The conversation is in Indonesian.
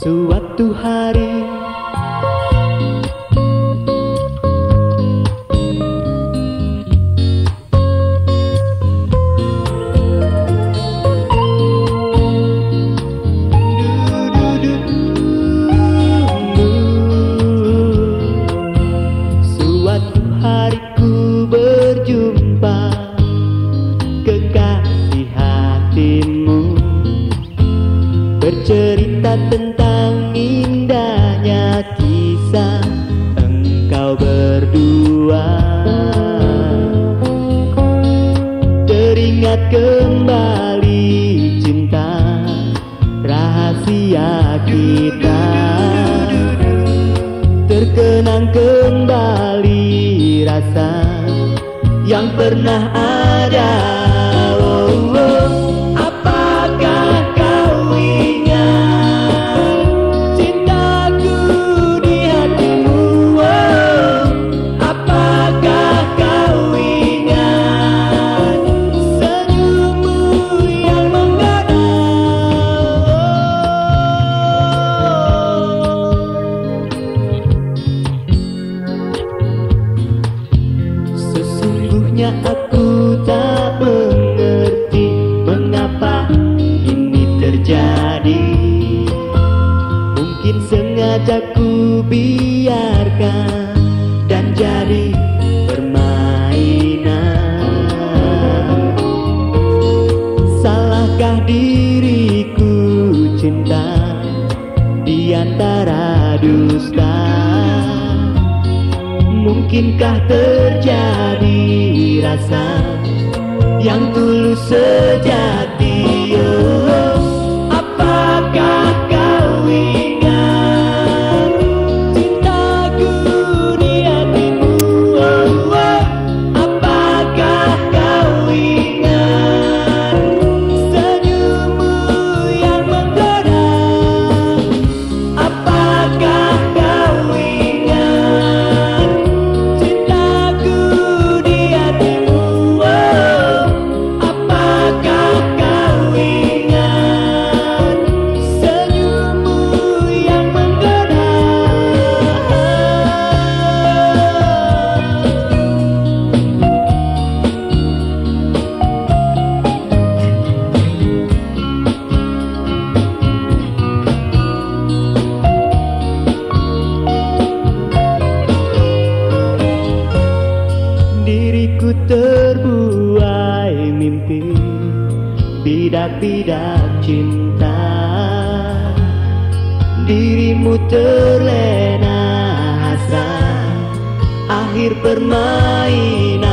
Suatu hari. Bercerita tentang berdua Teringat kembali cinta Rahasia kita. Terkenang kembali rasa Yang pernah ada Sesungguhnya aku tak mengerti Mengapa ini terjadi. Mungkin sengaja ku biarkan Dan jadi permainan. Salahkah diriku cinta Di antara dusta? Mungkinkah terjadi yang tulus sejati Diriku terbuai mimpi Bidak-bidak cinta. Dirimu terlena hasrat Akhir permainan